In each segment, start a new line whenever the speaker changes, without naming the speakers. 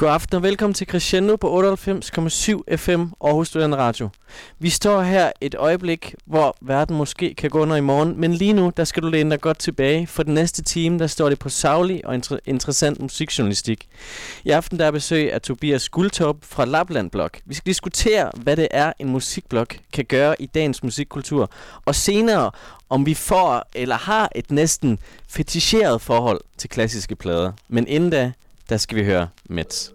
God aften og velkommen til Crescendo på 98,7 FM Aarhus Studerende Radio. Vi står her et øjeblik, hvor verden måske kan gå under i morgen, men lige nu, der skal du læne dig godt tilbage. For den næste time, der står det på savlig og inter- interessant musikjournalistik. I aften der er besøg af Tobias Guldtop fra Lapland Blog. Vi skal diskutere, hvad det er, en musikblog kan gøre i dagens musikkultur. Og senere, om vi får eller har et næsten feticheret forhold til klassiske plader. Men inden da, der skal vi høre Mets.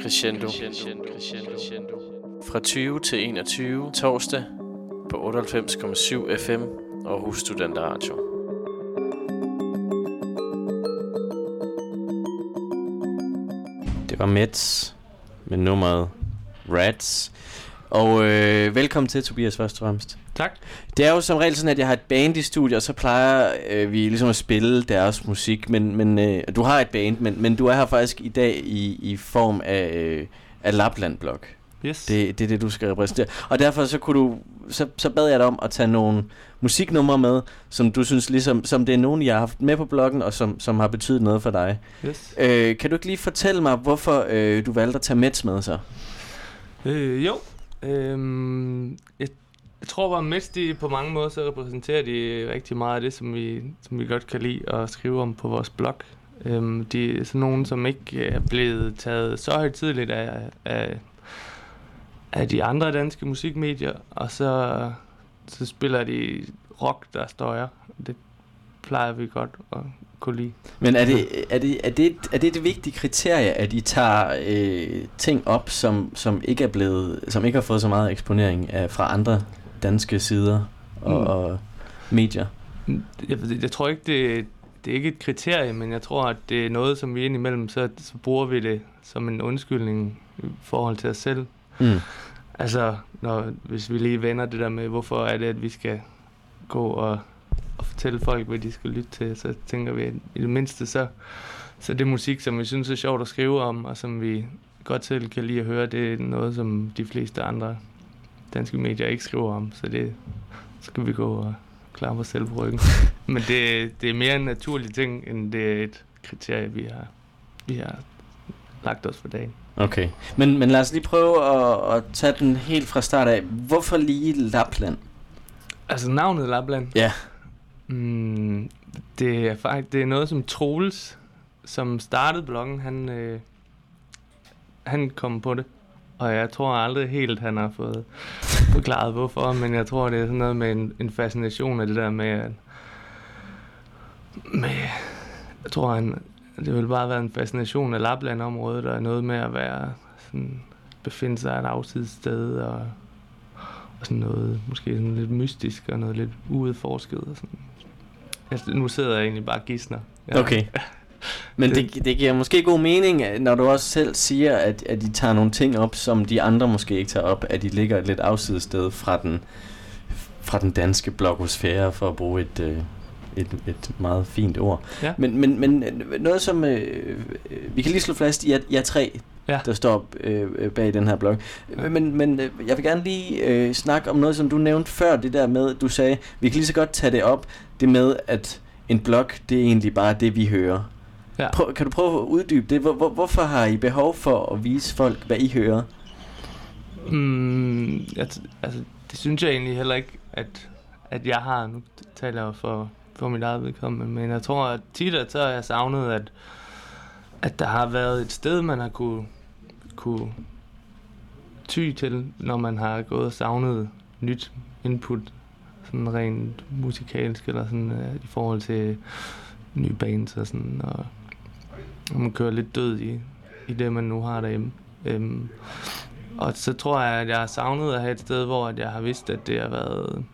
Crescendo. Fra 20 til 21 torsdag på 98,7 FM Aarhus Studenter Radio. Det var Mets med nummeret Rats. Og øh, velkommen til, Tobias, først og fremmest.
Tak.
Det er jo som regel sådan, at jeg har et band i studiet, og så plejer øh, vi ligesom at spille deres musik. Men, men øh, du har et band, men, men du er her faktisk i dag i, i form af, øh, af Lapland Blog.
Yes.
Det, det er det, du skal repræsentere. Og derfor så kunne du, så, så bad jeg dig om at tage nogle musiknumre med, som du synes ligesom, som det er nogen, jeg har haft med på bloggen, og som, som har betydet noget for dig.
Yes.
Øh, kan du ikke lige fortælle mig, hvorfor øh, du valgte at tage Mets med så?
Øh, jo. Øhm, jeg, jeg tror bare, mest de på mange måder, så repræsenterer de rigtig meget af det, som vi, som vi godt kan lide at skrive om på vores blog. Øhm, de er sådan nogen, som ikke er blevet taget så højtidligt af, af, af de andre danske musikmedier, og så, så spiller de rock, der støjer. Det plejer vi godt at kunne lide.
Men er det, er det, er det, er det det vigtige kriterie, at I tager øh, ting op, som, som ikke er blevet, som ikke har fået så meget eksponering af, fra andre danske sider og,
Mm.
og medier?
Jeg, jeg tror ikke, det, det er ikke et kriterie, men jeg tror, at det er noget, som vi indimellem, så, så bruger vi det som en undskyldning i forhold til os selv.
Mm.
Altså, når, hvis vi lige vender det der med, hvorfor er det, at vi skal gå og, og fortælle folk, hvad de skal lytte til, så tænker vi, at i det mindste, så, så det musik, som vi synes er sjovt at skrive om, og som vi godt selv kan lide at høre, det er noget, som de fleste andre danske medier ikke skriver om, så det skal vi gå og klare os selv på ryggen. Men det, det er mere en naturlig ting, end det er et kriterie, vi har, vi har lagt os for dagen.
Okay, men, men lad os lige prøve at, at tage den helt fra start af. Hvorfor lige Lapland?
Altså navnet Lapland?
Ja.
Mm, det er faktisk det er noget som Troels, som startede bloggen, han, øh, han kom på det. Og jeg tror aldrig helt, han har fået forklaret hvorfor, men jeg tror, det er sådan noget med en, en fascination af det der med, at med, jeg tror, han, det vil bare være en fascination af Lapland-området, og noget med at være sådan, befinde sig et afsidssted, og, og sådan noget, måske sådan lidt mystisk, og noget lidt uudforsket, og sådan. Altså, nu sidder jeg egentlig bare og Ja.
Okay. Men det, det giver måske god mening, at når du også selv siger, at, at de tager nogle ting op, som de andre måske ikke tager op, at de ligger et lidt afsides sted fra den, fra den danske blogosfære, for at bruge et, øh, et, et meget fint ord.
Ja.
Men, men, men noget som, øh, vi kan lige slå fast, I I er tre,
Ja.
der står øh, bag den her blog. Men, men øh, jeg vil gerne lige øh, snakke om noget, som du nævnte før, det der med, du sagde, vi kan lige så godt tage det op, det med, at en blog, det er egentlig bare det, vi hører.
Ja.
Prøv, kan du prøve at uddybe det? Hvor, hvor, hvorfor har I behov for at vise folk, hvad I hører?
Mm, jeg, altså, det synes jeg egentlig heller ikke, at, at jeg har. Nu taler jeg for, for mit eget vedkommende, men jeg tror, at tit at så har jeg savnet, at, at der har været et sted, man har kunne, kunne ty til, når man har gået og savnet nyt input, sådan rent musikalsk, eller sådan uh, i forhold til nye bands og sådan, og, og man kører lidt død i, i det, man nu har derhjemme. Øhm, og så tror jeg, at jeg har savnet at have et sted, hvor at jeg har vidst, at det har været...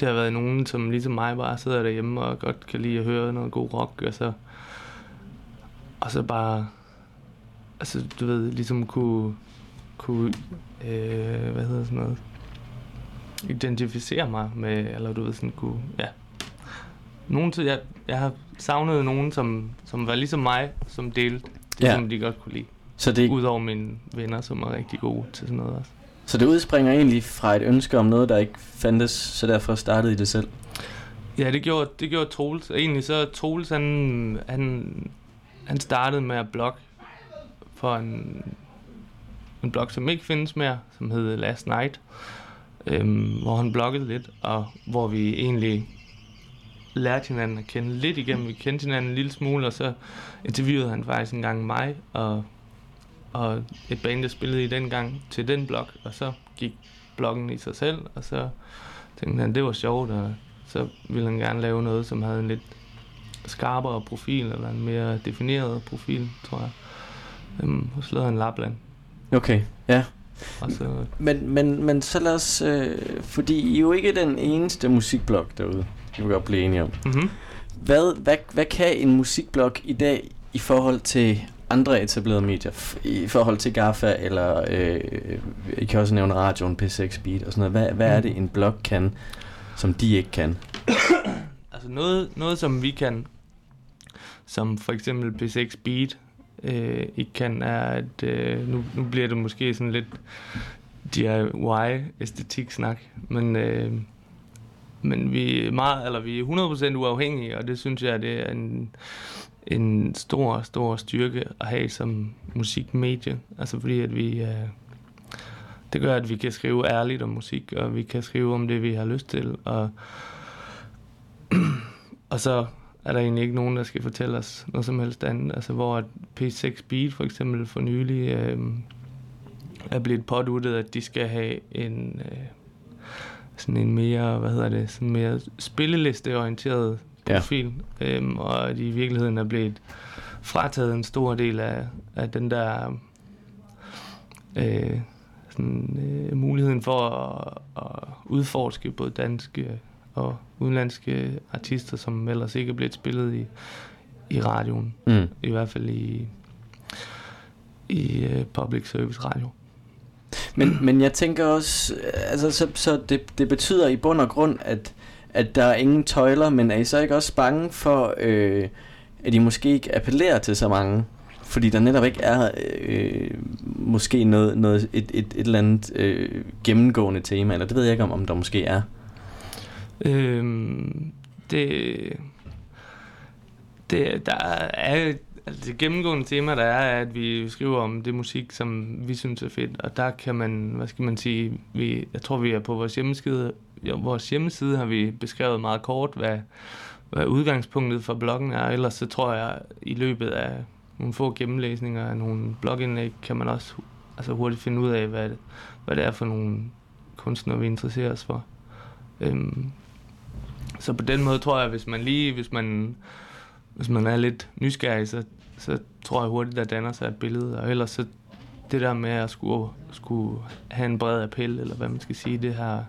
Det har været nogen, som ligesom mig bare sidder derhjemme og godt kan lide at høre noget god rock, og så... Og så bare... Altså, du ved, ligesom kunne... kunne øh, hvad hedder sådan noget? Identificere mig med, eller du ved, sådan kunne... Ja. Nogen til, jeg, jeg har savnet nogen, som, som var ligesom mig, som delte det,
Ja.
som de godt kunne lide.
Så det,
Udover mine venner, som er rigtig gode til sådan noget også.
Så det udspringer egentlig fra et ønske om noget, der ikke fandtes, så derfor startede I det selv?
Ja, det gjorde, det gjorde Troels. Egentlig så Troels, han, han, han startede med at blogge for en, en blog, som ikke findes mere, som hed Last Night, øhm, hvor han bloggede lidt, og hvor vi egentlig lærte hinanden at kende lidt igennem. Vi kendte hinanden en lille smule, og så interviewede han faktisk en gang mig, og, og et band, der spillede i den gang, til den blog, og så gik bloggen i sig selv, og så tænkte han, det var sjovt, og så ville han gerne lave noget, som havde en lidt skarpere profil, eller en mere defineret profil, tror jeg. Øhm, og så lavede han Lapland.
Okay, ja.
Og så,
Men, men, men så lad os, øh, fordi I er jo ikke den eneste musikblog derude, vi vil godt blive enige om.
mm-hmm.
Hvad, hvad, hvad kan en musikblog i dag i forhold til andre etablerede medier? F- I forhold til GAFA, eller øh, I kan også nævne radioen, P6 Beat og sådan noget. Hvad, hvad er det, en blog kan, som de ikke kan?
Altså noget, noget, som vi kan, som for eksempel P6 Beat øh, ikke kan, er, at øh, nu, nu bliver det måske sådan lidt DIY-æstetik-snak, men, øh, men vi er meget, eller vi er 100% uafhængige, og det synes jeg, det er en, en stor, stor styrke at have som musikmedie. Altså fordi, at vi... Øh, det gør, at vi kan skrive ærligt om musik, og vi kan skrive om det, vi har lyst til, og og så er der egentlig ikke nogen, der skal fortælle os noget som helst andet. Altså hvor at P6 Beat for eksempel for nylig øh, er blevet påduttet, at de skal have en øh, sådan en mere, hvad hedder det, sådan mere spillelisteorienteret profil, ja. øhm, og at de i virkeligheden er blevet frataget en stor del af, af den der øh, sådan, øh, muligheden for at, at udforske både danske og udenlandske artister, som ellers ikke er blevet spillet i, i radioen.
Mm.
I hvert fald i, i uh, public service radio.
Men, men jeg tænker også, altså, så, så det, det betyder i bund og grund, at, at der er ingen tøjler, men er I så ikke også bange for, øh, at I måske ikke appellerer til så mange? Fordi der netop ikke er øh, måske noget, noget et, et, et eller andet øh, gennemgående tema, eller det ved jeg ikke om, om der måske er.
Øhm, det, det, der er altså det gennemgående tema, der er, at vi skriver om det musik, som vi synes er fedt, og der kan man, hvad skal man sige, vi, jeg tror, vi er på vores hjemmeside, ja, vores hjemmeside har vi beskrevet meget kort, hvad, hvad udgangspunktet for bloggen er, ellers så tror jeg, i løbet af nogle få gennemlæsninger af nogle blogindlæg, kan man også altså hurtigt finde ud af, hvad, hvad det er for nogle kunstnere, vi interesserer os for. Øhm, så på den måde tror jeg, hvis man lige, hvis man, hvis man er lidt nysgerrig, så, så tror jeg hurtigt, der danner sig et billede. Og ellers så det der med at skulle, skulle have en bred appel, eller hvad man skal sige, det har,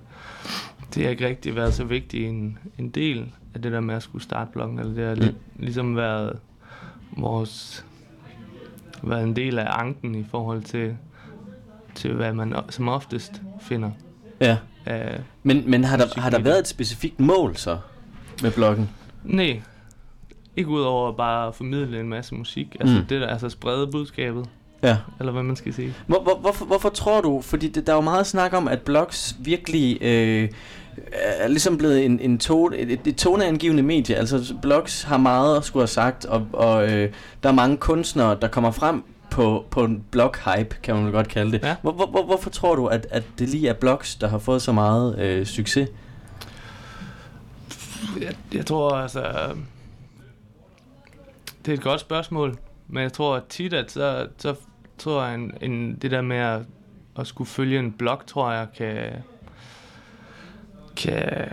det har ikke rigtig været så vigtig en, en del af det der med at skulle starte bloggen, eller det har lidt, ligesom været vores, været en del af anken i forhold til, til hvad man som oftest finder
Ja.
af
Men, men har, der, har der været et specifikt mål så med bloggen?
Nej. Ikke udover bare at formidle en masse musik. Altså
Mm.
det der, altså sprede budskabet.
Ja.
Eller hvad man skal sige.
Hvor, hvor, hvorfor, hvorfor tror du, fordi det, der er jo meget snak om, at blogs virkelig øh, er ligesom blevet en, en tone, et, et toneangivende medie. Altså blogs har meget at skulle have sagt, og, og øh, der er mange kunstnere, der kommer frem på, på en blog-hype, kan man vel godt kalde det.
Ja.
Hvor, hvor, hvor, hvorfor tror du, at, at det lige er blogs, der har fået så meget øh, succes?
Jeg, jeg tror altså... Det er et godt spørgsmål. Men jeg tror tit, at så, så tror jeg, en, en, det der med at, at skulle følge en blog, tror jeg, kan, kan,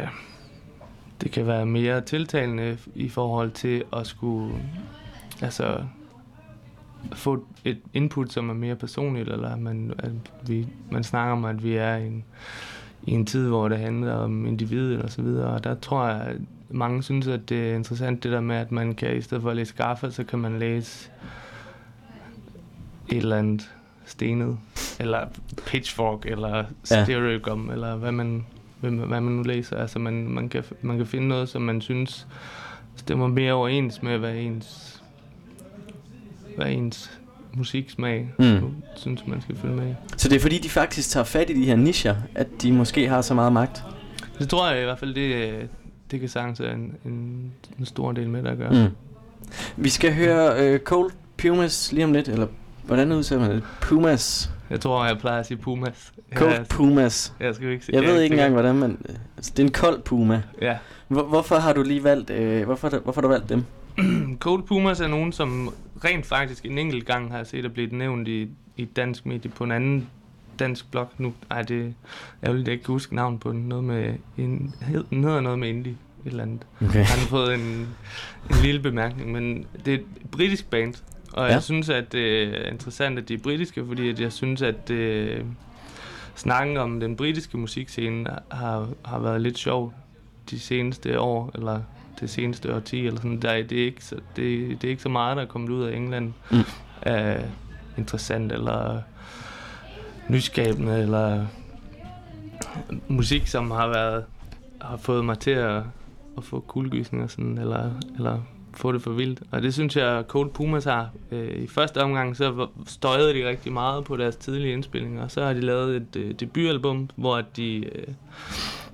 det kan være mere tiltalende i forhold til at skulle, altså, få et input, som er mere personligt, eller at man, at vi, man snakker om, at vi er en, i en tid, hvor det handler om individet og så videre. Og der tror jeg, at mange synes, at det er interessant det der med, at man kan, i stedet for at læse Gaffa, så kan man læse et eller andet stenet, eller Pitchfork, eller Stereogum, ja. eller hvad man, hvad, hvad man nu læser. Altså man, man, kan, man kan finde noget, som man synes stemmer mere overens med, hvad ens, hvad ens musiksmag,
Mm.
synes man skal følge med i.
Så det er fordi, de faktisk tager fat i de her nischer, at de måske har så meget magt?
Det tror jeg i hvert fald, det, det kan sagtens have en, en, en stor del med det at gøre.
Mm. Vi skal høre øh, Cold Pumas lige om lidt, eller hvordan udtaler man det? Pumas.
Jeg tror, jeg plejer at sige Pumas.
Cold
jeg,
Pumas.
jeg skal ikke se.
Jeg
ja,
ved ikke engang, hvordan man... Altså, det er en kold puma.
Ja.
Hvor, hvorfor har du lige valgt... Øh, hvorfor, hvorfor har du valgt dem?
Cold Pumas er nogen, som rent faktisk en enkelt gang har jeg set, at blive nævnt i, i dansk medie på en anden dansk blog. Nu ej, det er jo lidt, jeg ikke kan huske navn på den. Noget med en, hed, den hedder noget med indie. Et eller andet.
Okay.
Han har fået en, en lille bemærkning, men det er et britisk band. Og
Ja.
jeg synes, at det er interessant, at de er britiske, fordi at jeg synes, at øh, snakken om den britiske musikscene har, har været lidt sjov de seneste år, eller det seneste årti, eller sådan. Der, det, er ikke så, det, det er ikke så meget, der er kommet ud af England
Mm.
af interessant, eller nyskabende, eller musik, som har været har fået mig til at, at få kuldegysninger, sådan, eller, eller få det for vildt. Og det synes jeg, Cold Pumas har. Øh, I første omgang, så støjede de rigtig meget på deres tidlige indspillinger, og så har de lavet et øh, debutalbum, hvor de øh,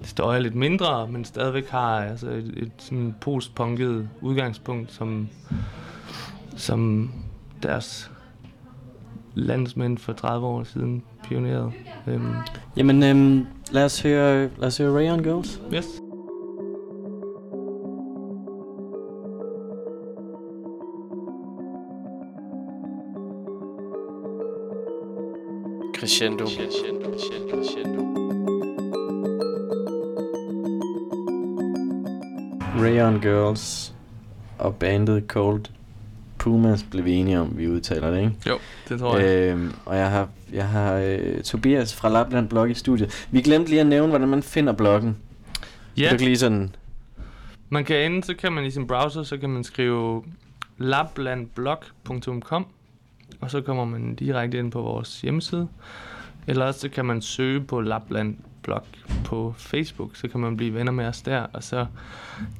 støjer lidt mindre, men stadigvæk har altså, et, et sådan postpunket udgangspunkt, som, som deres landsmænd for 30 år siden pionerede. Øhm,
Jamen, øhm, lad, os høre, lad os høre Rayon Girls.
yes.
Crescendo. Rayon Girls og bandet Cold Pumas blev vi enige om, vi udtaler det, ikke?
Jo, det tror jeg.
Øhm, og jeg har, jeg har øh, Tobias fra Lapland Blog i studiet. Vi glemte lige at nævne, hvordan man finder bloggen. Ja. Du kan lige sådan...
man kan enten, så kan man i sin browser, så kan man skrive laplandblog.com og så kommer man direkte ind på vores hjemmeside. Eller også så kan man søge på Lapland Blog på Facebook, så kan man blive venner med os der, og så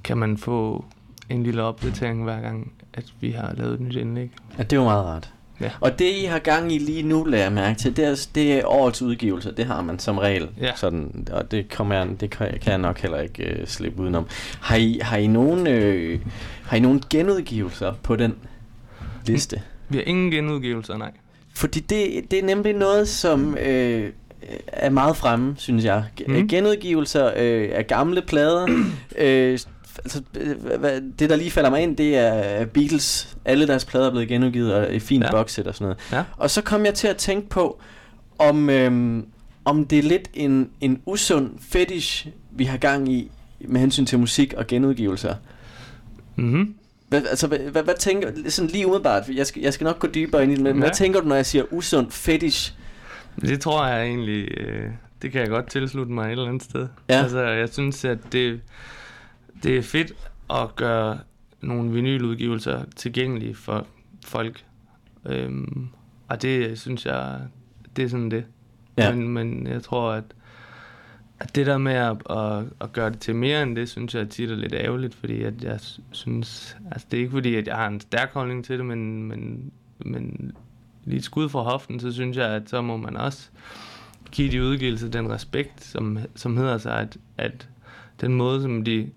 kan man få en lille opdatering hver gang, at vi har lavet et nyt indlæg.
Ja, det er jo meget rart.
Ja.
Og det, I har gang i lige nu, lader jeg mærke til, det er, det er årets udgivelse. Det har man som regel.
Ja.
Sådan, og det, kommer jeg, det kan jeg- kan jeg nok heller ikke øh, slippe udenom. Har I, har, I nogen, øh, har I nogen genudgivelser på den liste?
Vi har ingen genudgivelser, nej.
Fordi det, det er nemlig noget, som øh, er meget fremme, synes jeg.
Mhm.
Genudgivelser øh, af gamle plader. øh, altså, øh, det, der lige falder mig ind, det er Beatles. Alle deres plader er blevet genudgivet, og et fint ja. Boxset og sådan noget.
Ja.
Og så kom jeg til at tænke på, om, øhm, om det er lidt en, en usund fetish, vi har gang i, med hensyn til musik og genudgivelser.
Mm-hmm.
Hvad, altså, hvad, hvad, hvad tænker sådan lige umiddelbart, jeg skal, jeg skal nok gå dybere ind i det, men ja. hvad tænker du, når jeg siger usund fetish?
Det tror jeg egentlig, øh, det kan jeg godt tilslutte mig et eller andet sted.
Ja.
Altså, jeg synes, at det, det er fedt at gøre nogle vinyludgivelser tilgængelige for folk. Øhm, og det synes jeg, det er sådan det.
Ja.
Men, men jeg tror, at det der med at, at, at gøre det til mere end det, synes jeg tit er lidt ærgerligt, fordi at jeg sy- synes, altså det er ikke fordi, at jeg har en stærk holdning til det, men, men, men lige et skud fra hoften, så synes jeg, at så må man også give de udgivelser den respekt, som, som hedder sig, at, at den måde, som de,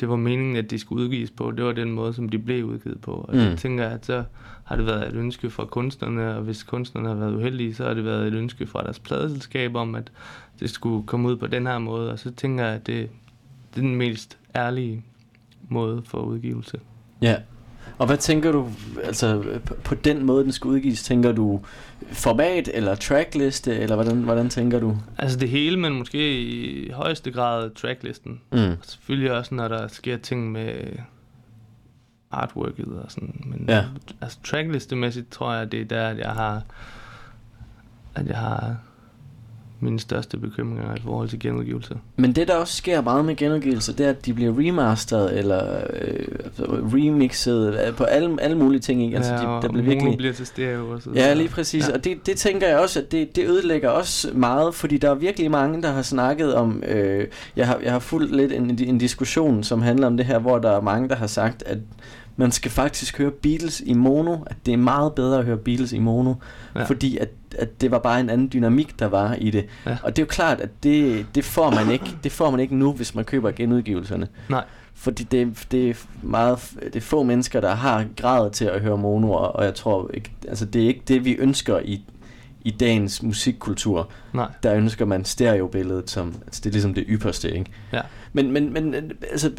det var meningen, at de skulle udgives på, det var den måde, som de blev udgivet på. Og
mm.
så tænker jeg, at så har det været et ønske fra kunstnerne, og hvis kunstnerne har været uheldige, så har det været et ønske fra deres pladeselskab om, at det skulle komme ud på den her måde. Og så tænker jeg, at det, det er den mest ærlige måde for udgivelse.
Ja. Og hvad tænker du, altså på, den måde, den skal udgives, tænker du format eller trackliste, eller hvordan, hvordan tænker du?
Altså det hele, men måske i højeste grad tracklisten.
Mm.
Og selvfølgelig også, når der sker ting med artworket og sådan. Men
Ja.
altså tracklistemæssigt tror jeg, det er der, at jeg har, at jeg har mine største bekymringer i forhold til genudgivelse.
Men det, der også sker meget med genudgivelser, det er, at de bliver remasteret eller øh, remixet øh, på alle, alle mulige ting. Ikke? Altså,
ja,
de, der bliver virkelig...
bliver til stereo og så
Ja, lige præcis. Ja. Og det, det tænker jeg også, at det, det ødelægger også meget, fordi der er virkelig mange, der har snakket om... Øh, jeg, har, jeg har fulgt lidt en, en diskussion, som handler om det her, hvor der er mange, der har sagt, at man skal faktisk høre Beatles i mono, at det er meget bedre at høre Beatles i mono, ja. fordi at, at det var bare en anden dynamik, der var i det. Ja. Og det er jo klart, at det, det, får man ikke, det får man ikke nu, hvis man køber genudgivelserne.
Nej.
Fordi det, det, er meget, det er få mennesker, der har grad til at høre mono, og jeg tror ikke, altså det er ikke det, vi ønsker i, i dagens musikkultur.
Nej.
Der ønsker man stereobilledet som, altså det er ligesom det ypperste, ikke?
Ja.
Men, men, men altså,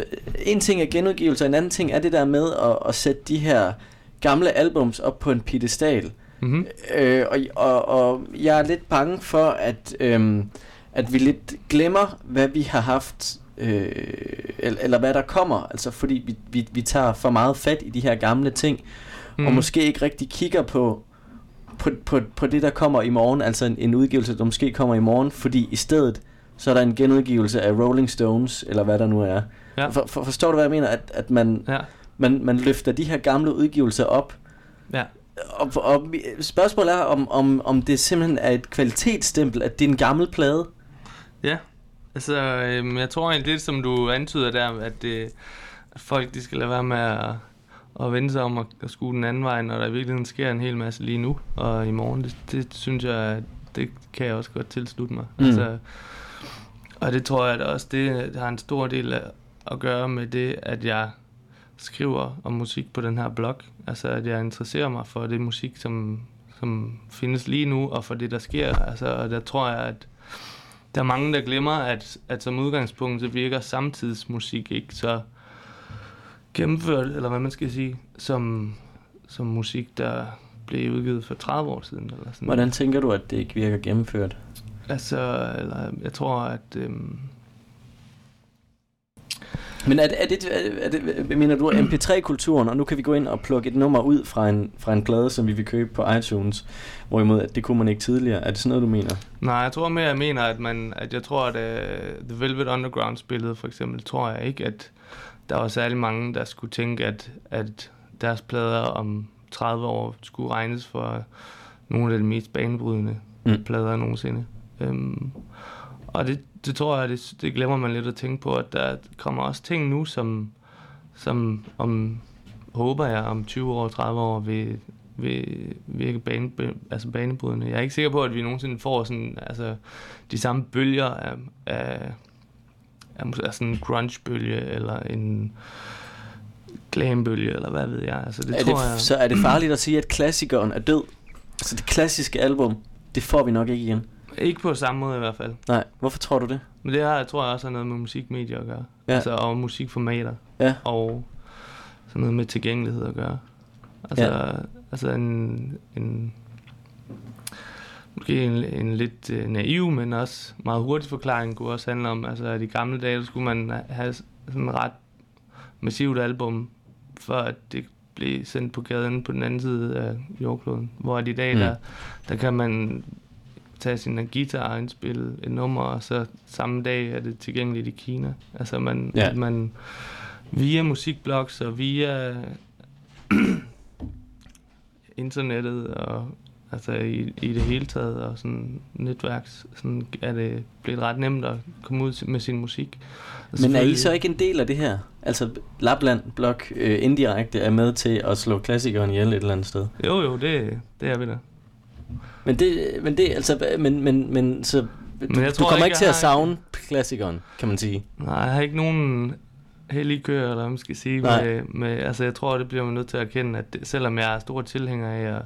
en ting er genudgivelse, en anden ting er det der med at, at sætte de her gamle albums op på en pedestal.
Mm-hmm.
Øh, og, og, og jeg er lidt bange for, at, øhm, at vi lidt glemmer, hvad vi har haft, øh, eller, eller hvad der kommer. Altså fordi vi, vi, vi tager for meget fat i de her gamle ting, mm. og måske ikke rigtig kigger på, på, på, på det, der kommer i morgen, altså en, en udgivelse, der måske kommer i morgen, fordi i stedet så er der en genudgivelse af Rolling Stones, eller hvad der nu er. Ja. For, for, forstår du, hvad jeg mener? At, at man,
ja.
man, man løfter de her gamle udgivelser op.
Ja.
Og, og spørgsmålet er, om, om, om det simpelthen er et kvalitetsstempel, at det er en gammel plade.
Ja, altså øhm, jeg tror egentlig lidt, som du antyder der, at, det, at folk de skal lade være med at, at vende sig om at, at skue den anden vej, når der i virkeligheden sker en hel masse lige nu og i morgen. Det, det synes jeg, det kan jeg også godt tilslutte mig. Mm. Altså, og det tror jeg at også, det har en stor del af at gøre med det, at jeg skriver om musik på den her blog. Altså, at jeg interesserer mig for det musik, som, som findes lige nu, og for det, der sker. Altså, der tror jeg, at der er mange, der glemmer, at, at som udgangspunkt, så virker samtidsmusik ikke så gennemført, eller hvad man skal sige, som, som musik, der blev udgivet for 30 år siden. Eller sådan.
Hvordan tænker du, at det ikke virker gennemført?
Altså, eller, jeg tror, at... Øhm
men er det, er det, er det, mener du MP3-kulturen, og nu kan vi gå ind og plukke et nummer ud fra en, fra en plade, som vi vil købe på iTunes, hvorimod at det kunne man ikke tidligere. Er det sådan noget, du mener?
Nej, jeg tror mere, jeg mener, at, man, at jeg tror, at uh, The Velvet Underground-spillet for eksempel, tror jeg ikke, at der var særlig mange, der skulle tænke, at, at deres plader om 30 år skulle regnes for nogle af de mest banebrydende mm. plader nogensinde. Øhm, og det, det tror jeg, det, det glemmer man lidt at tænke på, at der kommer også ting nu, som, som om, håber jeg, om 20 år, 30 år vil, vil virke bane, altså banebrydende. Jeg er ikke sikker på, at vi nogensinde får sådan, altså, de samme bølger af, af, af, af sådan en grunge-bølge, eller en glam-bølge, eller hvad ved jeg. Altså, det
er
tror
det,
jeg...
Så er det farligt at sige, at klassikeren er død? Altså det klassiske album, det får vi nok ikke igen.
Ikke på samme måde i hvert fald.
Nej, hvorfor tror du det?
Men det her, jeg tror jeg også har noget med musikmedier at gøre.
Ja.
Altså, og musikformater.
Ja.
Og sådan noget med tilgængelighed at gøre. Altså, ja. altså en, en måske en, en lidt uh, naiv, men også meget hurtig forklaring kunne også handle om, altså at i gamle dage skulle man have sådan en ret massivt album, for at det blev sendt på gaden på den anden side af jordkloden. Hvor i dag, mm. der, der kan man tage sin guitar og indspille et nummer, og så samme dag er det tilgængeligt i Kina. Altså man, ja. man via musikblogs og via internettet og altså i, i det hele taget og sådan netværks, sådan er det blevet ret nemt at komme ud med sin musik.
Men er I så ikke en del af det her? Altså Lapland Blok øh, indirekte er med til at slå klassikeren ihjel et eller andet sted?
Jo jo, det, det er vi da.
Men det, men det altså, men, men, men så, men du, jeg tror du kommer ikke, ikke til at savne klassikeren, kan man sige.
Nej, jeg har ikke nogen hellige køer, eller hvad man skal sige. Med, med, altså, jeg tror, det bliver man nødt til at erkende, at det, selvom jeg er stor tilhænger af at,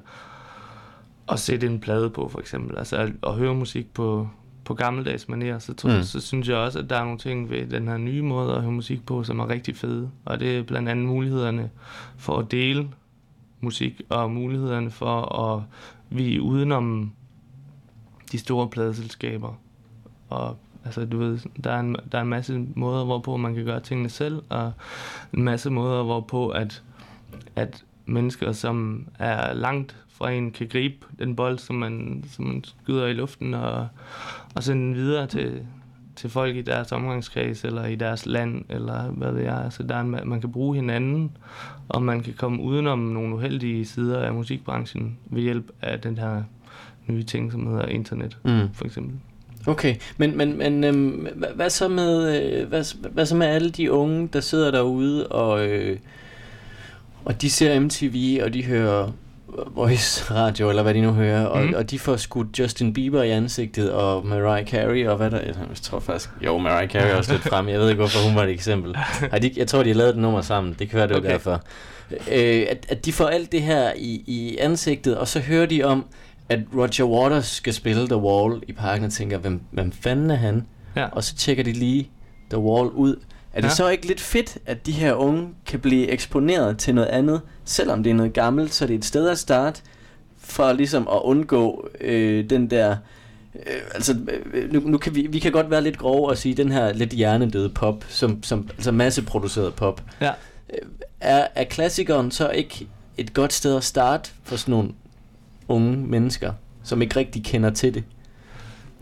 at sætte en plade på, for eksempel, altså at, at høre musik på, på gammeldags manier, så, tror, mm. så synes jeg også, at der er nogle ting ved den her nye måde at høre musik på, som er rigtig fede. Og det er blandt andet mulighederne for at dele musik, og mulighederne for at vi udenom de store pladeselskaber. Og altså, du ved, der er, en, der er en masse måder, hvorpå man kan gøre tingene selv, og en masse måder, hvorpå at, at mennesker, som er langt fra en, kan gribe den bold, som man, som man skyder i luften, og, og sende den videre til, til folk i deres omgangskreds, eller i deres land, eller hvad ved jeg. Altså, der er en, man kan bruge hinanden, og man kan komme udenom nogle uheldige sider af musikbranchen ved hjælp af den her nye ting, som hedder internet, mm. for eksempel.
Okay, men, men, men øhm, hvad, hvad, så med, øh, hvad, hvad så med alle de unge, der sidder derude og, øh, og de ser MTV, og de hører Voice Radio, eller hvad de nu hører, og, mm. og de får skudt Justin Bieber i ansigtet, og Mariah Carey, og hvad der... Jeg tror faktisk... Jo, Mariah Carey er også lidt frem. Jeg ved ikke, hvorfor hun var et eksempel. Ej, de, jeg tror, de har lavet et nummer sammen. Det kan være, det okay. derfor. Øh, at, at de får alt det her i, i ansigtet, og så hører de om, at Roger Waters skal spille The Wall i parken, og tænker, hvem, hvem fanden er han? Ja. Og så tjekker de lige The Wall ud. Er det ja. så ikke lidt fedt, at de her unge kan blive eksponeret til noget andet, selvom det er noget gammelt, så det er et sted at starte, for ligesom at undgå øh, den der... Øh, altså, øh, nu, nu kan vi, vi kan godt være lidt grove og sige, den her lidt hjernedøde pop, som, som altså masseproduceret pop, ja. øh, er, er klassikeren så ikke et godt sted at starte for sådan nogle unge mennesker, som ikke rigtig kender til det?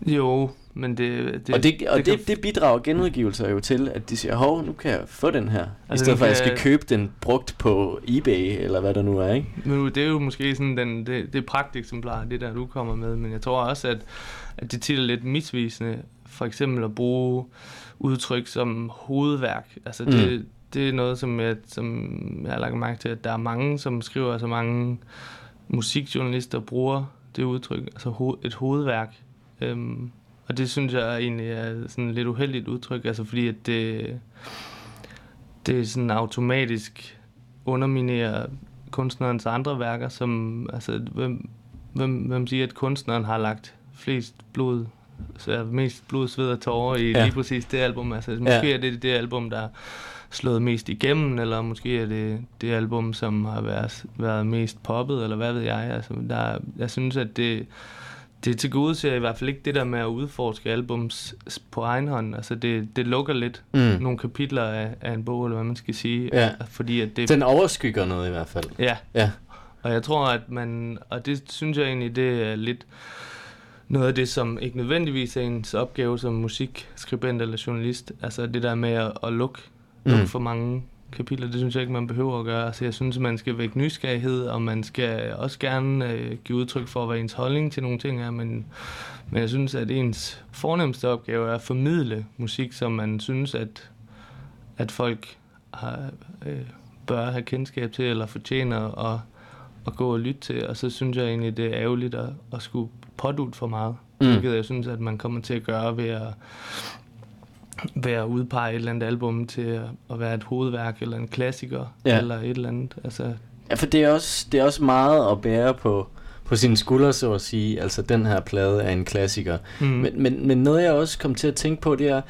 Jo, men det,
det, og det, og det, det, det bidrager genudgivelser jo til, at de siger, hov, nu kan jeg få den her, altså i stedet for at jeg skal købe den brugt på eBay, eller hvad der nu er, ikke?
Men det er jo måske sådan den, det, det pragteksemplar, det der du kommer med, men jeg tror også, at, at det tit er lidt misvisende, for eksempel at bruge udtryk som hovedværk. Altså det, mm. det er noget, som jeg, som jeg har lagt mærke til, at der er mange, som skriver, altså mange musikjournalister bruger det udtryk, altså ho- et hovedværk. Øhm, og det synes jeg egentlig er sådan lidt uheldigt udtryk, altså fordi at det, det sådan automatisk underminerer kunstnerens andre værker, som, altså, hvem, hvem, hvem siger, at kunstneren har lagt flest blod, så mest blod, sved og tårer i ja. lige præcis det album. Altså, måske ja. er det det album, der slået mest igennem, eller måske er det det album, som har været, været mest poppet, eller hvad ved jeg. Altså, der, jeg synes, at det, det til gode ser i hvert fald ikke det der med at udforske albums på egen hånd. Altså det, det lukker lidt mm. nogle kapitler af, af en bog, eller hvad man skal sige.
Ja.
Fordi at det,
Den overskygger noget i hvert fald.
Ja.
ja.
Og jeg tror, at man, og det synes jeg egentlig, det er lidt noget af det, som ikke nødvendigvis er ens opgave som musikskribent eller journalist. Altså det der med at, at lukke, lukke mm. for mange kapitler, det synes jeg ikke, man behøver at gøre. Altså, jeg synes, man skal vække nysgerrighed, og man skal også gerne øh, give udtryk for, hvad ens holdning til nogle ting er, men, men jeg synes, at ens fornemmeste opgave er at formidle musik, som man synes, at, at folk har, øh, bør have kendskab til, eller fortjener at, at gå og lytte til, og så synes jeg egentlig, det er ærgerligt at, at skulle pådute for meget. Mm. Hvilket jeg synes, at man kommer til at gøre ved at ved at udpege et eller andet album til at være et hovedværk eller en klassiker ja. eller et eller andet. Altså.
Ja, for det er, også, det er også meget at bære på, på sine skuldre, så at sige. Altså, den her plade er en klassiker. Mm. Men, men, men noget, jeg også kom til at tænke på, det er,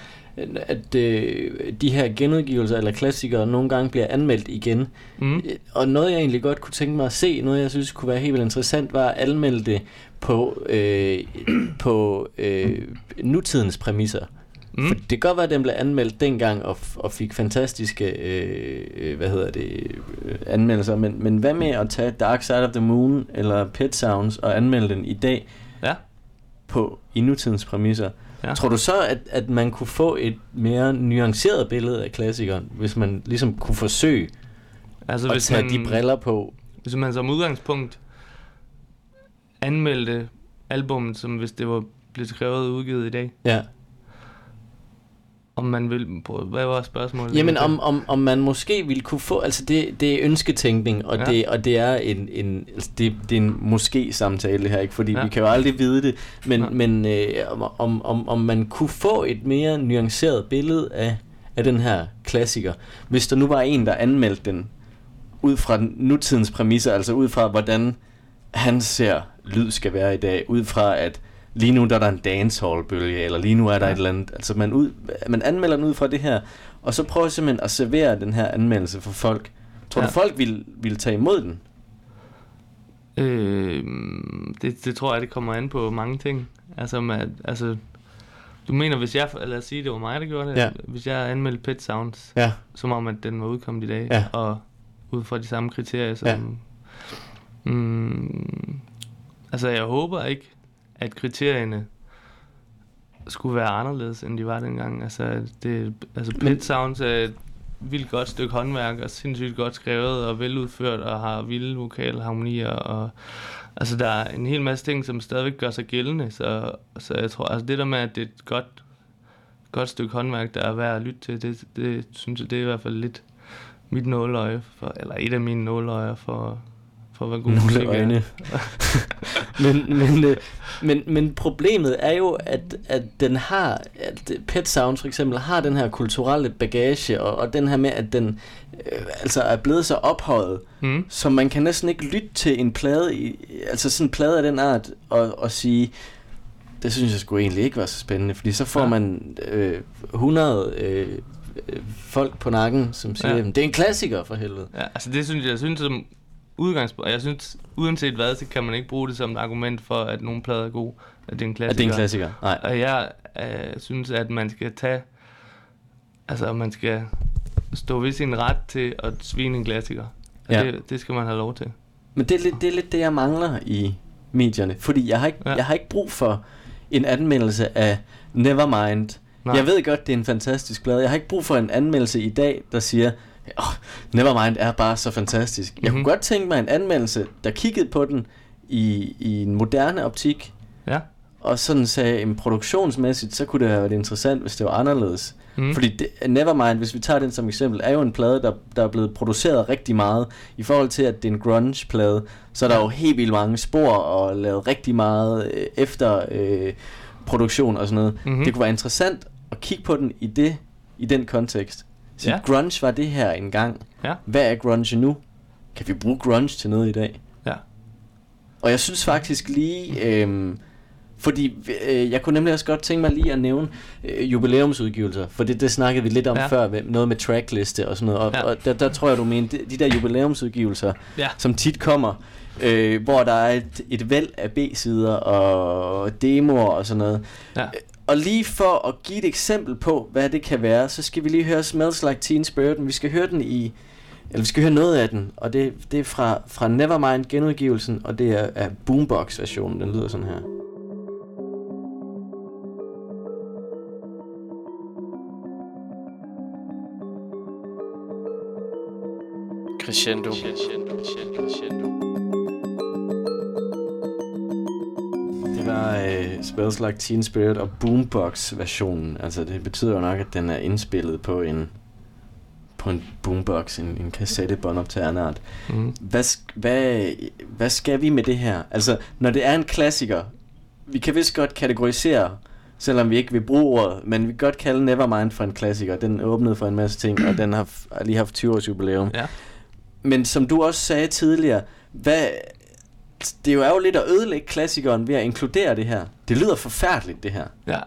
at øh, de her genudgivelser eller klassikere nogle gange bliver anmeldt igen. Mm. Og noget, jeg egentlig godt kunne tænke mig at se, noget, jeg synes kunne være helt vildt interessant, var at anmelde det på, øh, på øh, nutidens præmisser. Mm. For det kan godt være, at den blev anmeldt dengang og, og fik fantastiske øh, øh, hvad hedder det, øh, anmeldelser. Men, men hvad med at tage Dark Side of the Moon eller Pet Sounds og anmelde den i dag
ja.
på i nutidens præmisser? Ja. Tror du så, at, at man kunne få et mere nuanceret billede af klassikeren, hvis man ligesom kunne forsøge altså, at hvis tage man, de briller på?
Hvis man som udgangspunkt anmeldte albummet, som hvis det var blevet skrevet og udgivet i dag.
Ja
om man vil, hvad var spørgsmålet?
Jamen om, om, om man måske ville kunne få, altså det, det er ønsketænkning, og, ja. det, og det er en, en altså det, det er en måske samtale her, ikke? fordi ja. vi kan jo aldrig vide det, men, ja. men øh, om, om, om man kunne få et mere nuanceret billede af, af den her klassiker, hvis der nu var en, der anmeldte den ud fra nutidens præmisser, altså ud fra hvordan han ser lyd skal være i dag, ud fra at lige nu der er der en dancehall-bølge, eller lige nu er der ja. et eller andet. Altså man, ud, man anmelder den ud fra det her, og så prøver simpelthen at servere den her anmeldelse for folk. Tror ja. du, folk vil, vil tage imod den?
Øh, det, det tror jeg, det kommer an på mange ting. Altså, man, altså du mener, hvis jeg, lad os sige, det var mig, der gjorde det,
ja.
hvis jeg anmeldte Pet Sounds,
ja.
som om, at den var udkommet i dag,
ja.
og ud fra de samme kriterier, som... Ja. Mm, altså, jeg håber ikke, at kriterierne skulle være anderledes, end de var dengang. Altså, det, altså Pet Sounds er et vildt godt stykke håndværk, og sindssygt godt skrevet, og veludført, og har vilde vokale harmonier, og altså, der er en hel masse ting, som stadigvæk gør sig gældende, så, så jeg tror, altså det der med, at det er et godt, godt stykke håndværk, der er værd at lytte til, det, det synes jeg, det er i hvert fald lidt mit nåløje, for, eller et af mine nåløjer for, for hvad god musik
øjne. men, men, øh, men, men problemet er jo, at, at den har, at Pet Sounds for eksempel har den her kulturelle bagage, og, og den her med, at den øh, altså er blevet så ophøjet,
Mm.
så man kan næsten ikke lytte til en plade, i, altså sådan en plade af den art, og, og sige, det synes jeg sgu egentlig ikke var så spændende, fordi så får
Ja.
man øh, 100 øh, øh, folk på nakken, som siger,
ja.
det er en klassiker for helvede.
Ja, altså det synes jeg, jeg synes som udgangspunkt, jeg synes uanset hvad, så kan man ikke bruge det som et argument for, at nogle plader er gode, at det er en
At
klassiker.
det er en klassiker. Nej.
Og jeg øh, synes, at man skal tage, altså man skal stå ved sin ret til at svine en klassiker. Ja.
Ja.
Det, det skal man have lov til.
Men det er, lidt, det er lidt det, jeg mangler i medierne. Fordi jeg har ikke,
Ja.
jeg har ikke brug for en anmeldelse af Nevermind.
Nej.
Jeg ved godt, det er en fantastisk plade. Jeg har ikke brug for en anmeldelse i dag, der siger, oh, Nevermind er bare så fantastisk. Mm-hmm. Jeg
Mhm.
kunne godt tænke mig en anmeldelse, der kiggede på den i, i en moderne optik,
Ja.
og sådan sagde, en produktionsmæssigt, så kunne det have været interessant, hvis det var anderledes.
Mm.
Fordi det, Nevermind, hvis vi tager den som eksempel, er jo en plade, der, der er blevet produceret rigtig meget. I forhold til, at det er en grunge-plade, så er der jo helt vildt mange spor og lavet rigtig meget øh, efter øh, produktion og sådan noget.
Mhm.
Mm-hmm. Det kunne være interessant at kigge på den i det i den kontekst. Så
Ja.
grunge var det her engang.
Ja.
Hvad er grunge nu? Kan vi bruge grunge til noget i dag?
Ja.
Og jeg synes faktisk lige, øhm, fordi øh, jeg kunne nemlig også godt tænke mig lige at nævne øh, jubilæumsudgivelser, for det, det snakkede vi lidt om
Ja.
før, med, noget med trackliste og sådan noget, og,
Ja.
ja. og der, der tror jeg, du mener, de, de der jubilæumsudgivelser,
Ja.
som tit kommer, øh, hvor der er et, et væld af B-sider og demoer og sådan noget.
Ja.
Og lige for at give et eksempel på, hvad det kan være, så skal vi lige høre Smells Like Teen Spirit. Vi skal høre den i, eller vi skal høre noget af den, og det, det er fra, fra Nevermind genudgivelsen, og det er, er Boombox-versionen. Den lyder sådan her. Crescendo. Crescendo, crescendo, crescendo. Det var uh, Smells Like Teen Spirit og Boombox-versionen. Altså det betyder jo nok, at den er indspillet på en på en boombox, en, en kassettebåndoptager af en art.
Mm.
Hvad, hvad, hvad skal vi med det her? Altså, når det er en klassiker, vi kan vist godt kategorisere, selvom vi ikke vil bruge ordet, men vi kan godt kalde Nevermind for en klassiker. Den åbnede for en masse ting, og den har, har lige haft 20 års jubilæum.
Ja.
Men som du også sagde tidligere, hvad, det er jo lidt at ødelægge klassikeren ved at inkludere det her. Det lyder forfærdeligt, det her.
ja,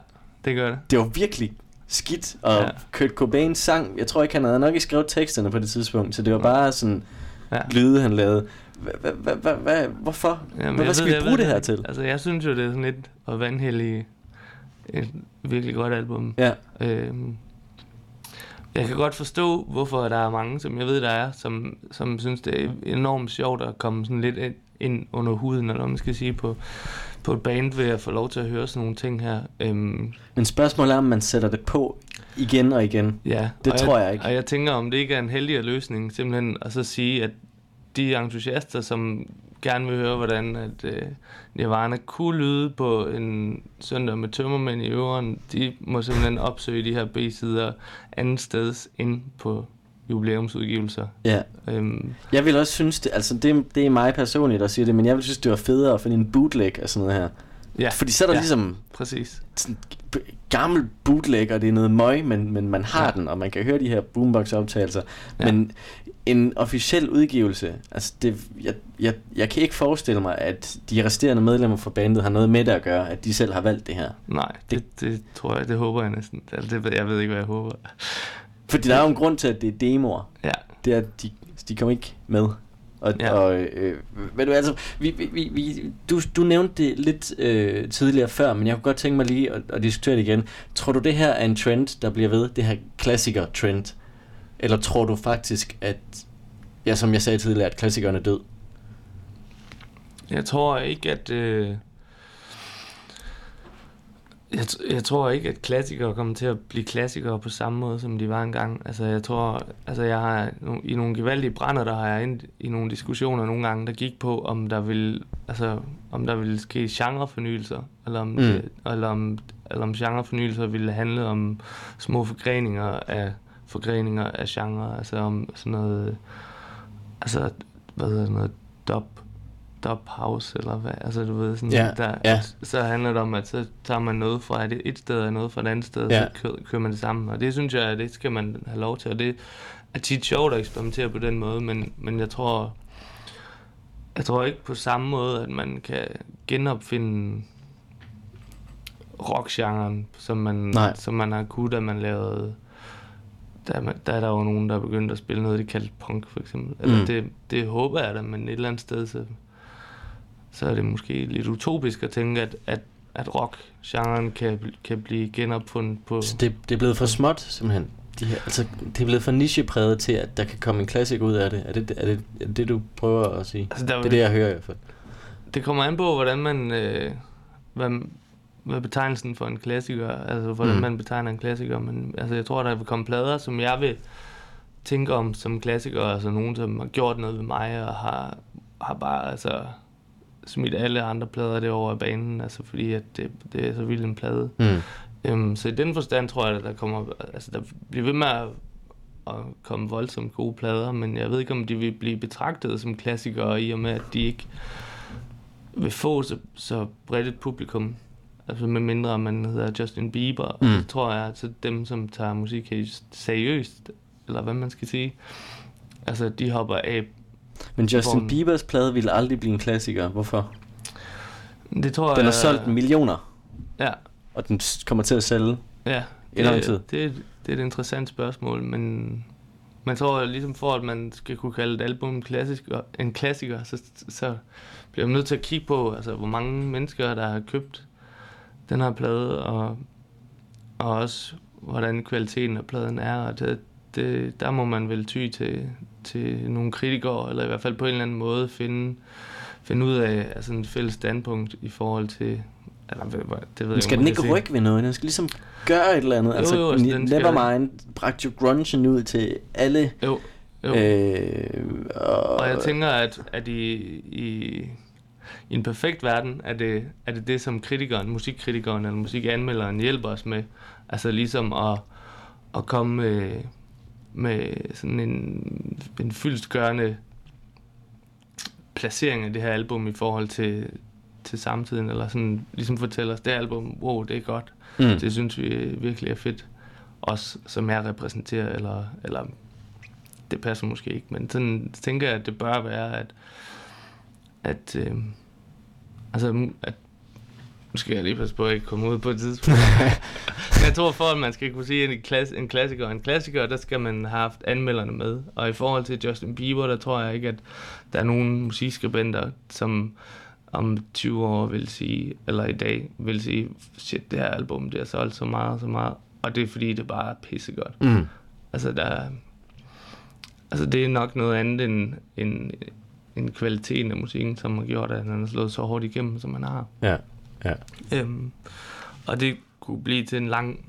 det gør det.
Det var virkelig skidt, og
Ja.
Kurt Cobain sang, jeg tror ikke, han havde nok ikke skrevet teksterne på det tidspunkt, så det var bare sådan
Ja.
lyde, han lavede. Hvorfor? Hvad skal vi bruge det her til?
Altså, jeg synes jo, det er sådan lidt at vandhælde et virkelig godt album.
Ja,
Øhm, jeg kan godt forstå, hvorfor der er mange, som jeg ved, der er, som, som synes, det er enormt sjovt at komme sådan lidt ind, ind under huden, eller man skal sige, på, på et band ved at få lov til at høre sådan nogle ting her. Øhm,
men spørgsmålet er, om man sætter det på igen og igen.
ja,
Det
og
tror jeg ikke.
Og jeg tænker, om det ikke er en heldigere løsning, simpelthen at så sige, at de entusiaster, som gerne vil høre, hvordan at, øh, Nirvana kunne lyde på en søndag med tømmermænd i øveren, de må simpelthen opsøge de her B-sider andet steds end på jubilæumsudgivelser.
Ja.
Øhm,
Jeg vil også synes, det, altså det, det er mig personligt, der siger det, men jeg vil synes, det var federe at finde en bootleg og sådan noget her.
ja,
Fordi så er der
ja.
ligesom
præcis.
sådan gammel bootleg, og det er noget møg, men, men man har
Ja.
den, og man kan høre de her boombox-optagelser.
Ja.
Men en officiel udgivelse, altså det, jeg, jeg, jeg kan ikke forestille mig, at de resterende medlemmer fra bandet har noget med det at gøre, at de selv har valgt det her.
Nej, det, det tror jeg, det håber jeg næsten. Altså, det, jeg ved ikke, hvad jeg håber.
Fordi der er jo en grund til, at det er demoer.
Ja,
Det er, at de, de kommer ikke med. Og,
Ja.
og øh, ved du, altså, vi, vi, vi, vi, du, du nævnte det lidt øh, tidligere før, men jeg kunne godt tænke mig lige at, at diskutere det igen. Tror du, det her er en trend, der bliver ved? Det her klassiker-trend? Eller tror du faktisk, at, ja, som jeg sagde tidligere, at klassikeren er død?
Jeg tror ikke, at... Øh, jeg, jeg tror ikke, at klassikere kommer til at blive klassikere på samme måde, som de var engang. Altså, jeg tror... Altså, jeg har... I nogle gevaldige brænder, der har jeg ind i nogle diskussioner nogle gange, der gik på, om der vil... Altså, om der ville ske genrefornyelser, eller om,
Mm.
det, eller om, eller om genrefornyelser ville handle om små forgreninger af forgreninger af genre, altså om sådan noget, altså, hvad hedder noget, dub, dub house, eller hvad, altså du ved, sådan,
Ja,
der,
ja.
så handler det om, at så tager man noget fra et, et sted og noget fra et andet sted,
Ja.
så kører, kører man det sammen, og det synes jeg, det skal man have lov til, og det er tit sjovt at eksperimentere på den måde, men, men jeg tror, jeg tror ikke på samme måde, at man kan genopfinde rockgenren, som man,
Nej.
som man har kunnet, da man lavede... Der, der er der jo nogen, der er begyndt at spille noget, de kaldte punk, for eksempel. Eller
Mm.
mm. det, det håber jeg da, men et eller andet sted, så, så er det måske lidt utopisk at tænke, at, at, at rockgenren kan, kan blive genopfundet på...
Så det, det er blevet for småt, simpelthen. De her, altså, det er blevet for nichepræget til, at der kan komme en klassiker ud af det. Er det er det, er det, du prøver at sige?
Altså, der,
Det er det, jeg hører i hvert fald.
Det kommer an på, hvordan man... Øh, hvad, hvad betegnelsen for en klassiker, altså hvordan
mm.
man betegner en klassiker, men altså jeg tror, der vil komme plader, som jeg vil tænke om som klassikere, altså nogen, som har gjort noget ved mig, og har, har bare altså smidt alle andre plader derover af banen, altså fordi at det, det er så vild en plade.
Mm.
Øhm, så i den forstand tror jeg, at der kommer, altså der bliver ved med at, at komme voldsomt gode plader, men jeg ved ikke, om de vil blive betragtet som klassikere, i og med, at de ikke vil få så, så bredt et publikum. Altså med mindre man hedder Justin Bieber,
Mm.
mm. så tror jeg, at så dem, som tager musik seriøst, eller hvad man skal sige, altså de hopper af.
Men Justin
Vognen.
Biebers plade ville aldrig blive en klassiker. Hvorfor?
Det tror
Den har
jeg...
solgt millioner,
Ja,
og den kommer til at sælge.
Ja,
I lang tid.
det, det, er et interessant spørgsmål, men man tror ligesom for, at man skal kunne kalde et album en klassiker, en klassiker så, så bliver man nødt til at kigge på, altså, hvor mange mennesker, der har købt den her plade, og, og også hvordan kvaliteten af pladen er, og det, det, der må man vel ty til, til nogle kritikere, eller i hvert fald på en eller anden måde finde, finde ud af altså en fælles standpunkt i forhold til, eller, det ved
Men skal den ikke rykke ved noget? Den skal ligesom gøre et eller andet.
Jo,
altså,
jo, altså, den skal-
Nevermind bragte jo grungen ud til alle.
Jo, jo.
Øh, og,
Og jeg tænker, at, at i, i, i en perfekt verden, er det, er det det, som kritikeren, musikkritikeren eller musikanmelderen hjælper os med. Altså ligesom at, at komme med, med sådan en, en fyldstgørende placering af det her album i forhold til, til samtiden, eller sådan ligesom fortælle os, det album, wow, det er godt.
mm.
Det synes vi virkelig er fedt. Os, som jeg repræsenterer, eller, eller det passer måske ikke, men sådan tænker jeg, at det bør være, at, at øh, altså, at nu skal jeg lige passe på, at jeg ikke kommer ud på et tidspunkt. Men jeg tror, for at man skal kunne sige, en, klass, en klassiker er en klassiker, der skal man have haft anmelderne med. Og i forhold til Justin Bieber, der tror jeg ikke, at der er nogen musikskribenter, som om 20 år vil sige, eller i dag vil sige, shit, det her album, det har solgt så meget og så meget. Og det er fordi, det bare er pissegodt.
Mm.
Altså, der er, altså, det er nok noget andet end, end, end kvaliteten af musikken, som har gjort, at han har slået så hårdt igennem, som han har.
Ja, ja.
Øhm, og det kunne blive til en lang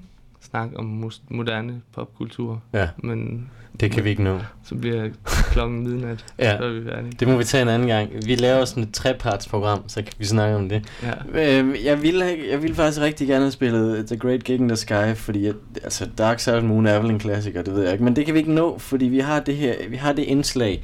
snak om mus- moderne popkultur,
ja.
men
Det kan vi ikke nå.
så bliver klokken midnat,
Ja.
så er vi færdige.
Det må vi tage en anden gang. Vi laver sådan et trepartsprogram, så kan vi snakke om det.
Ja.
Øh, jeg, ville, jeg ville faktisk rigtig gerne have spillet The Great Gig in the Sky, fordi at, altså, Dark Side of the Moon er vel en klassiker, det ved jeg ikke. Men det kan vi ikke nå, fordi vi har det her, vi har det indslag,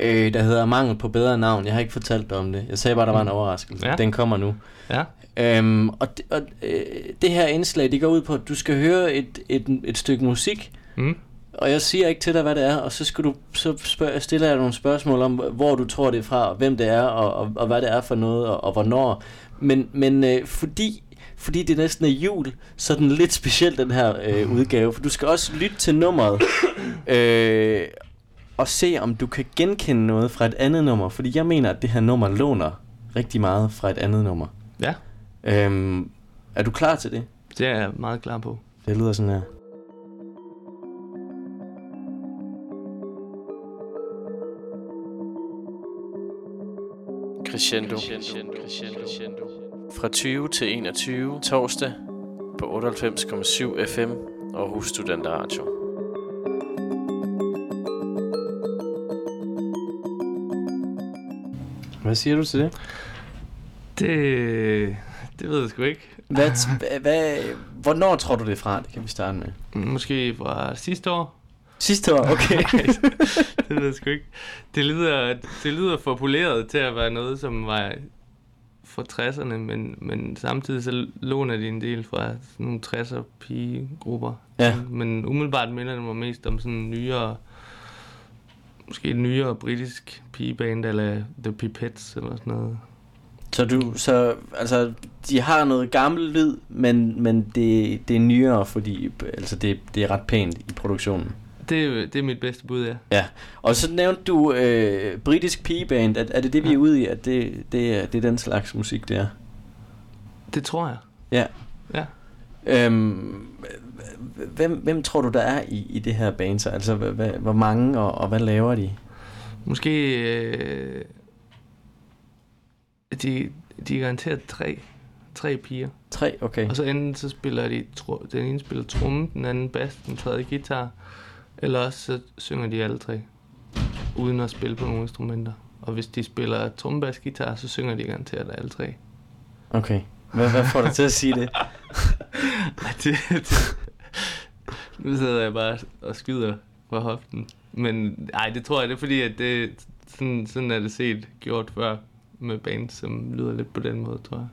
øh, der hedder Mangel på bedre navn. Jeg har ikke fortalt dig om det. Jeg sagde bare, der var en
Mm.
overraskelse.
Ja.
Den kommer nu.
Ja.
Øhm, og det, og øh, det her indslag, det går ud på, at du skal høre et, et, et stykke musik,
Mm.
og jeg siger ikke til dig, hvad det er, og så, skal du, så spørg, stiller jeg nogle spørgsmål om, hvor du tror det er fra, og hvem det er, og, og, og hvad det er for noget, og, og hvornår. Men, men øh, fordi, fordi det næsten er jul, så er den lidt speciel, den her øh, udgave. For du skal også lytte til nummeret, øh, og se, om du kan genkende noget fra et andet nummer. Fordi jeg mener, at det her nummer låner rigtig meget fra et andet nummer.
Ja,
Øhm, er du klar til det?
det er jeg meget klar på.
Det lyder sådan her. Crescendo. Fra 20 til 21 torsdag på 98,7 FM Aarhus Studenter Radio. Hvad siger du til det?
Det, det ved jeg sgu ikke.
Hvad, hvad, hvornår tror du det fra? Det kan vi starte med.
Måske fra sidste år.
Sidste år, okay.
det ved jeg sgu ikke. Det lyder, det lyder for poleret til at være noget, som var fra 60'erne, men, men samtidig så låner de en del fra sådan nogle 60'er pigegrupper.
Ja.
Men umiddelbart minder det mig mest om sådan nyere, måske en nyere britisk pigeband, eller The Pipettes, eller sådan noget.
så du, så, altså, de har noget gammel lyd, men, men det, det er nyere, fordi altså, det, det er ret pænt i produktionen.
Det, det er mit bedste bud, ja.
Og så nævnte du øh, britisk pigeband. Er, er det det, vi er
Ja.
ude i, at det, det, er, det er den slags musik, det er?
Det tror jeg.
Ja.
Ja.
Øhm, hvem, hvem tror du, der er i, i det her band? Så? Altså, hvad, hvor mange, og, og hvad laver de?
Måske... Øh, de, de er garanteret tre, tre piger.
Tre, okay.
Og så enten så spiller de, tro, den ene spiller tromme, den anden bas, den tredje guitar. Eller også så synger de alle tre, uden at spille på nogle instrumenter. Og hvis de spiller tromme, bas, guitar, så synger de garanteret alle tre.
Okay. Hvad, hvad får dig til at sige det?
Det, det, nu sidder jeg bare og skyder fra hoften. Men ej, det tror jeg, det er fordi, at det, sådan, sådan er det set gjort før med bands, som lyder lidt på den måde, tror jeg.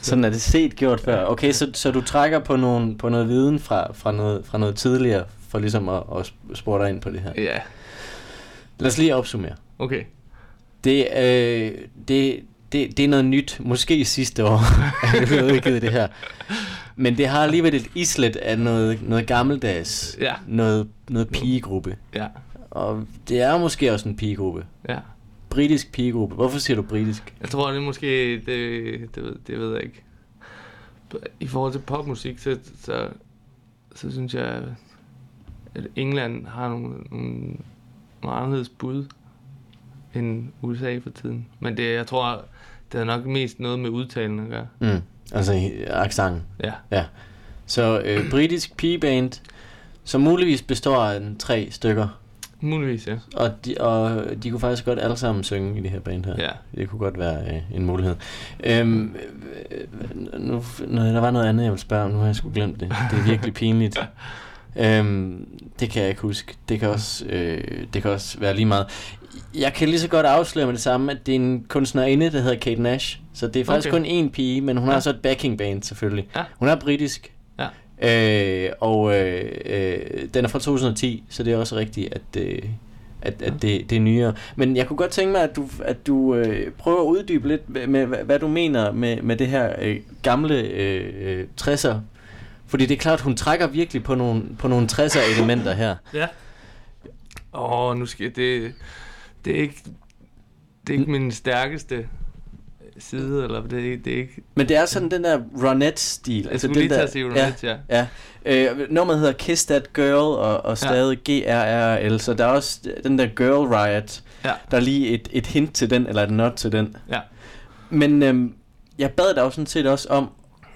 Sådan er det set gjort før. Okay, så, så du trækker på, nogle, på noget viden fra, fra, noget, fra noget tidligere, for ligesom at, at spore dig ind på det her.
Ja,
Lad os lige opsummere.
okay.
Det, øh, det, det, det er noget nyt. Måske sidste år det blevet udgivet det her. Men det har alligevel et islet af noget, noget gammeldags.
Ja.
Noget, noget pigegruppe.
Ja,
Og det er måske også en pigegruppe.
ja.
Britisk pigegruppe. Hvorfor siger du britisk?
Jeg tror, det er måske, det, det, ved, det ved jeg ikke. I forhold til popmusik, så, så, så synes jeg, at England har nogle, nogle, nogle anderledes bud end USA for tiden. Men det, jeg tror, det er nok mest noget med udtalen at gøre.
Mm. Altså i- accenten.
Ja,
Så øh, britisk pigeband, som muligvis består af tre stykker.
muligvis, ja.
Og de, og de kunne faktisk godt alle sammen synge i det her band her.
Ja,
Det kunne godt være øh, en mulighed. Øhm, øh, nu, nu, der var noget andet, jeg ville spørge om. Nu har jeg sgu glemt det. Det er virkelig pinligt. Øhm, det kan jeg ikke huske. Det kan, også, øh, det kan også være lige meget. Jeg kan lige så godt afsløre med det samme, at det er en kunstnerinde, der hedder Kate Nash. Så det er faktisk
Okay.
kun én pige, men hun har
Ja.
også et backing band selvfølgelig.
Ja.
Hun er britisk.
Ja.
Øh, og øh, øh, den er fra 2010, så det er også rigtigt, at, øh, at, at det, det er nyere. Men jeg kunne godt tænke mig, at du, at du øh, prøver at uddybe lidt med, med hvad, hvad du mener med, med det her øh, gamle øh, øh, 60'er. Fordi det er klart, hun trækker virkelig på nogle, på nogle 60'er elementer her.
Ja. Åh, nu skal det... Det er ikke... Det er ikke min stærkeste side, eller det er, det er ikke...
Men det er sådan den der Ronette-stil.
Jeg lige til at sige Ronette, ja.
Ja, øh, nummeret hedder Kiss That Girl, og, og stadig G-R-R-L, så der er også den der Girl Riot,
Ja.
der er lige et, et hint til den, eller et not til den.
Ja.
Men øhm, jeg bad dig jo sådan set også om,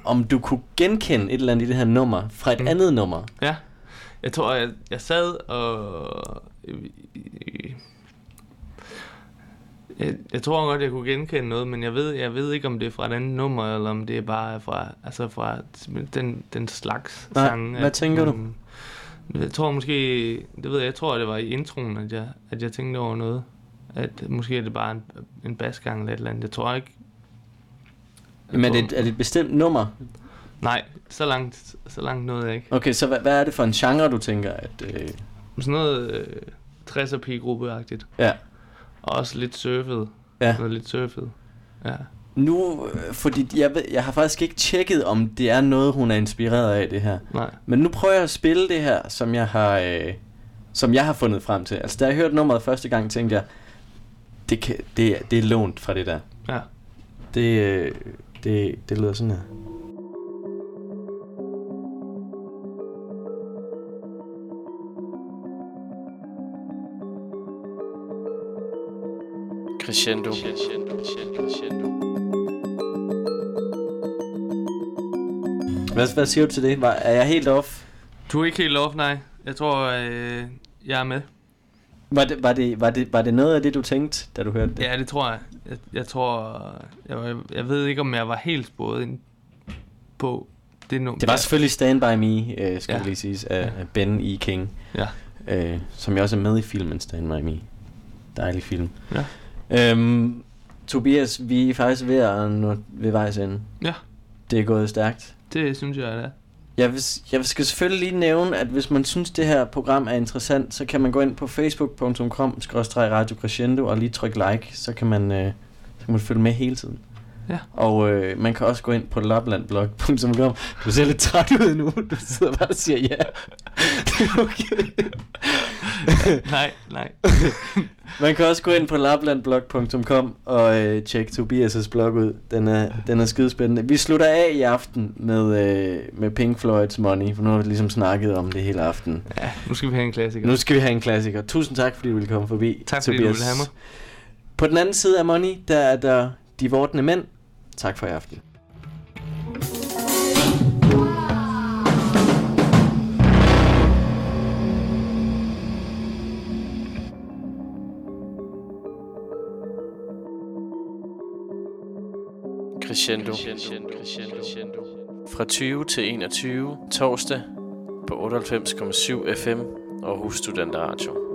om du kunne genkende et eller andet i det her nummer fra et
Mm.
mm. andet nummer.
Ja. Jeg tror, jeg, jeg sad og... Jeg, jeg tror godt, jeg kunne genkende noget, men jeg ved, jeg ved ikke, om det er fra et andet nummer, eller om det er bare fra, altså fra den, den slags
Nej,
sang.
hvad tænker du?
Jeg tror måske, det ved jeg, jeg tror, det var i introen, at jeg, at jeg tænkte over noget. At måske er det bare en, en basgang eller et eller andet. Jeg tror ikke...
Men er det, er det et bestemt nummer?
Nej, så langt, så langt nåede jeg ikke.
Okay, så hvad, hvad er det for en genre, du tænker? At, øh,
Sådan noget øh, 60'er pigegruppe-agtigt.
ja.
Og også lidt surfet.
Ja.
Noget lidt surfet. Ja.
Nu, øh, fordi jeg, ved, jeg har faktisk ikke tjekket, om det er noget, hun er inspireret af, det her.
Nej.
Men nu prøver jeg at spille det her, som jeg har, øh, som jeg har fundet frem til. Altså, da jeg hørte nummeret første gang, tænkte jeg, det, kan, det, er- det er lånt fra det der.
Ja.
Det, øh, det, det lyder sådan her. Crescendo. Hvad, hvad siger du til det? Var, er jeg helt off?
Du er ikke helt off, nej. Jeg tror, øh, jeg er med.
Var det, var, det, var, det, var det noget af det, du tænkte, da du hørte det?
Ja, det tror jeg. Jeg, jeg tror... Jeg, jeg ved ikke, om jeg var helt sporet ind på det, er no,
Det var selvfølgelig Stand By Me, øh, skal
Ja.
lige sige, af Ja. Ben E. King.
Ja.
Øh, som jo også er med i filmen Stand By Me. Dejlig film.
Ja.
Øhm, Tobias, vi er faktisk ved at nå ved vejs ende.
Ja.
Det er gået stærkt.
det synes jeg, det er.
Jeg, vil, jeg skal selvfølgelig lige nævne, at hvis man synes, det her program er interessant, så kan man gå ind på facebook.com radio crescendo og lige trykke like, så kan man, øh, så kan man følge med hele tiden.
Ja.
Og øh, man kan også gå ind på laplandblog.com. Du ser lidt træt ud nu. Du sidder bare og siger ja. Det er okay.
nej, nej.
Man kan også gå ind på laplandblog.com og øh, tjekke Tobias' blog ud. Den er, den er skidespændende. Vi slutter af i aften med, øh, med Pink Floyd's Money, for nu har vi ligesom snakket om det hele aften.
Ja, nu skal vi have en klassiker.
Nu skal vi have en klassiker. Tusind tak, fordi du ville komme forbi,
tak fordi du ville have mig.
På den anden side af Money, der er der de vortende mænd. Tak for i aften. Crescendo. Fra 20 til 21 torsdag på 98,7 FM og hos Studenter Radio.